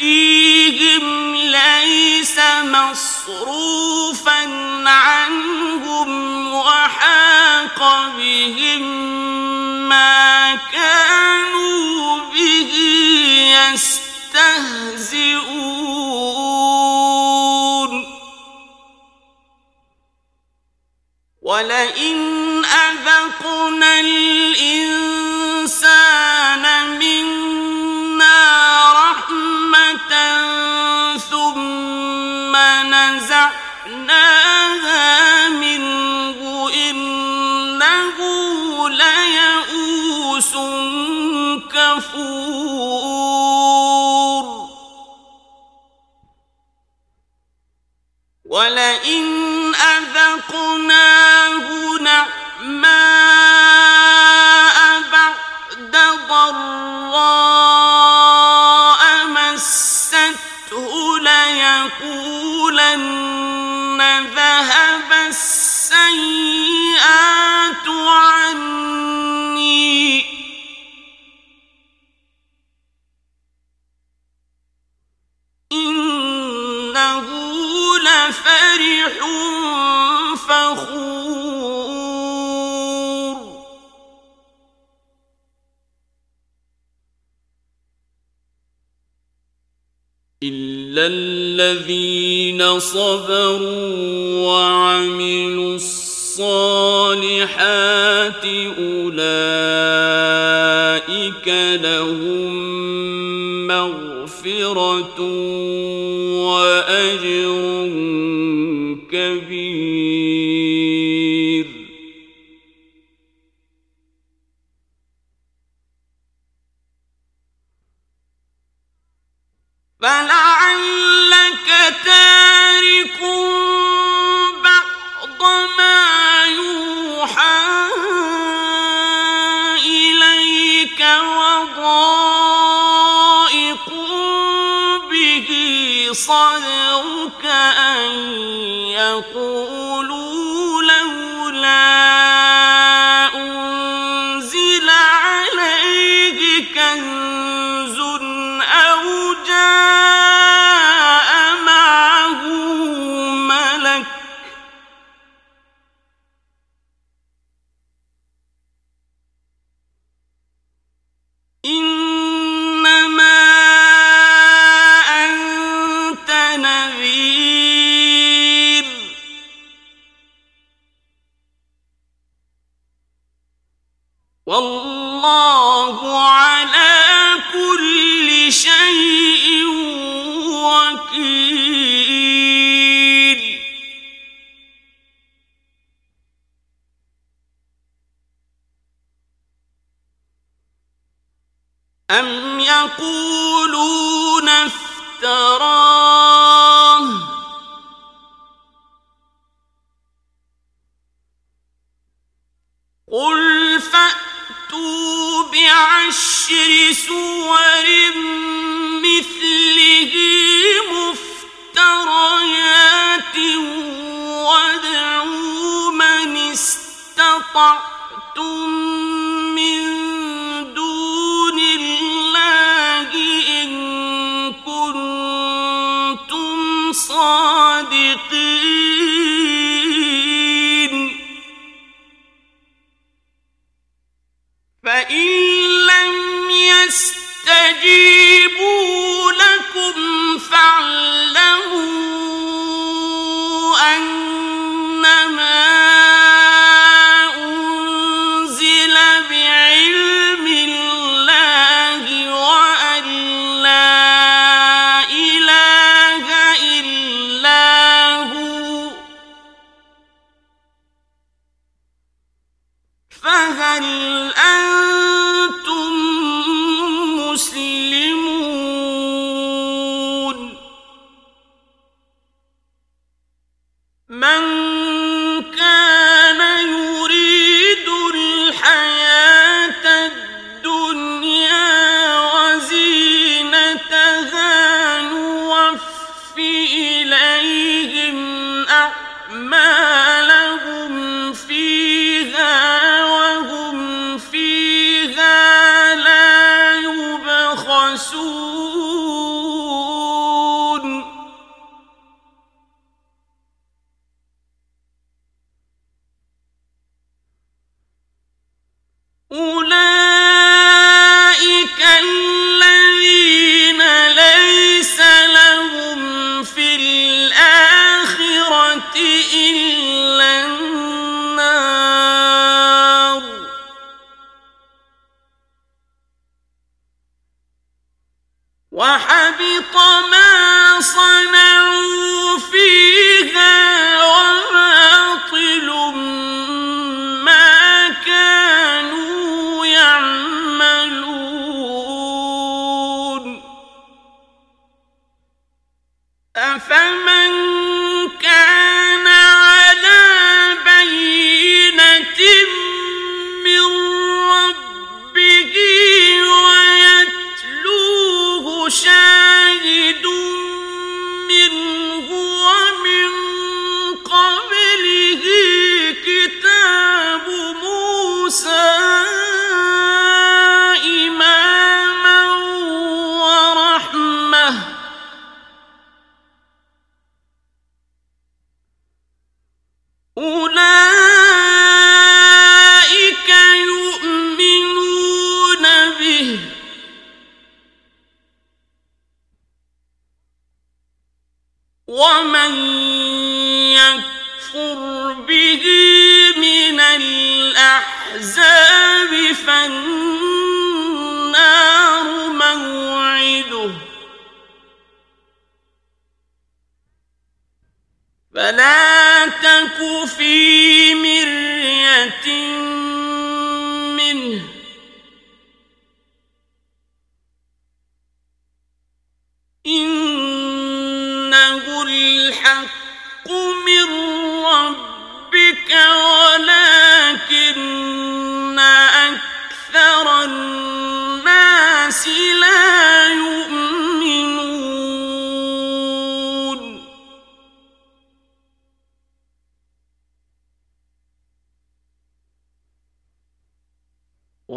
يَأْتِيهِمْ ليس مصروفا عنهم وحاق بهم ما كان غفور ولئن أذقناه نعماء بعد ضَرَّاءَ لَفَرِحٌ فَخُورٌ إِلَّا الَّذِينَ صَبَرُوا وَعَمِلُوا الصَّالِحَاتِ أُولَٰئِكَ لَهُم مَّغْفِرَةٌ وَأَجْرٌ كَنزٌ أَوْ جَاءَ مَعَهُ مَلَكٌ ۚ إِنَّمَا أَنتَ نَذِيرٌ ۚ وَاللَّهُ أم يقولون افتراه قل فأتوا بعشر سور فإن لم يستجيب أفمن ومن يكفر به من الأحزاب فالنار موعده فلا تك في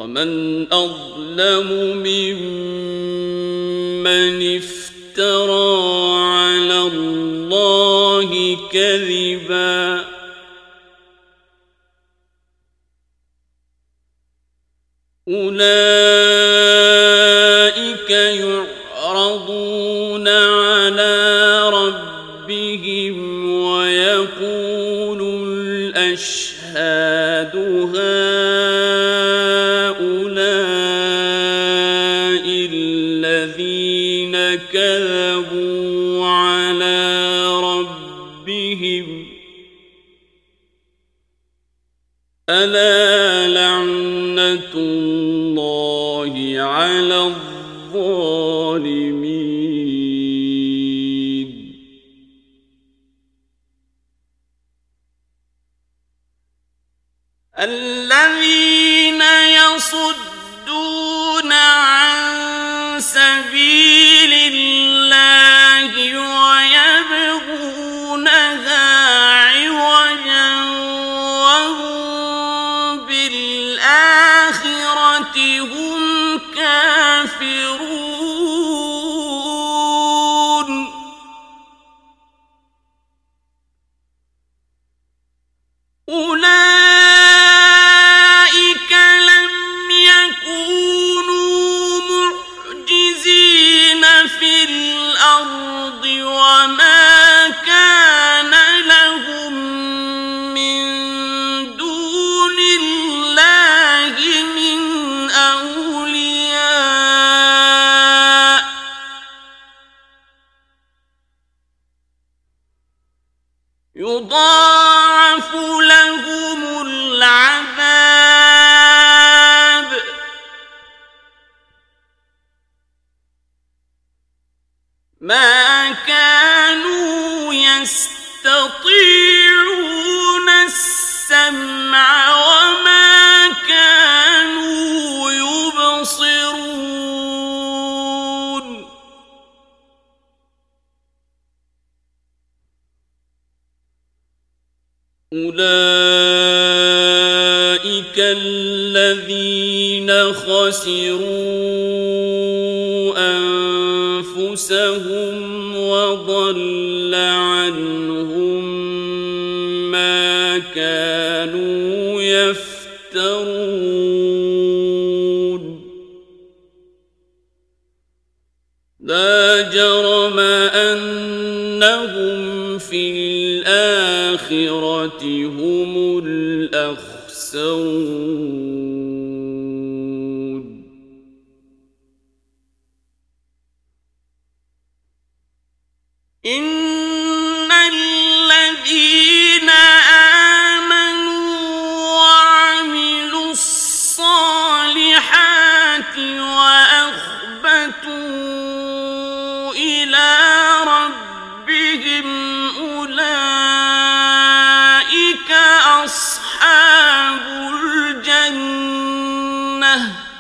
ومن أظلم ممن افترى على الله كذبا أولئك يعرضون على ربهم ويقول الأشهاد الذين كذبوا على ربهم ألا لعنة الله على الظالمين الذين يصدون ما كانوا يستطيعون السمع وما كانوا يبصرون. أولئك الذين خسروا أنفسهم لا جرم أنهم في الآخرة هم الأخسرون. الجنه